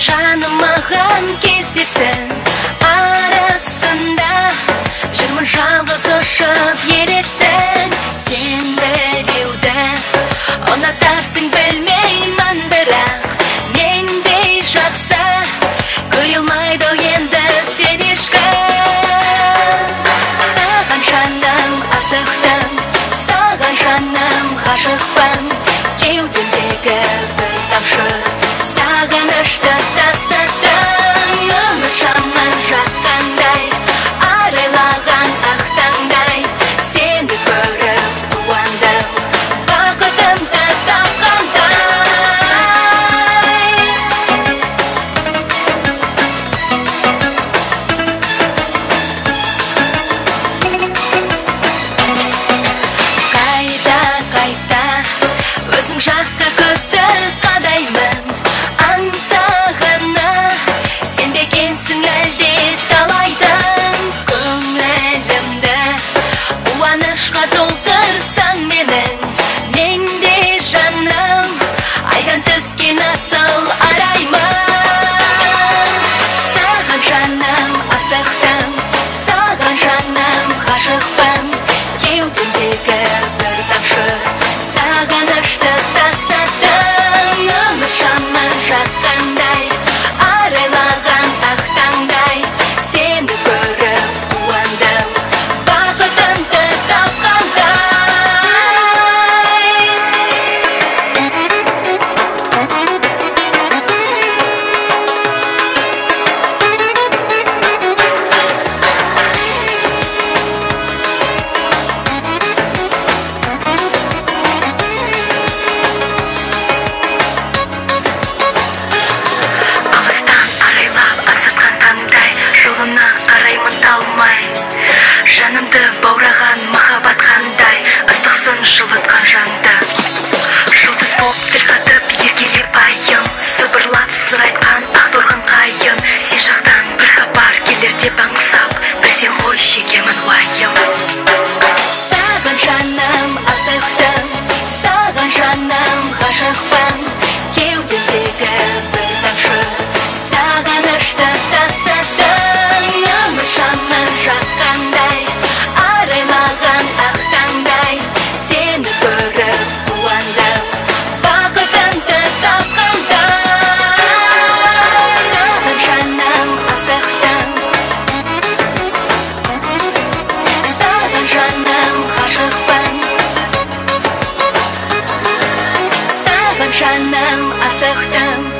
жанымаған кездесін арасында жүрмін жалғыз ұшып жанды жұлдыз боп тіл қатып еркелеп айым сыбырлап сыр айтқан ақ торғын қайың сен жақтан бір хабар келер деп Шанам, асахтам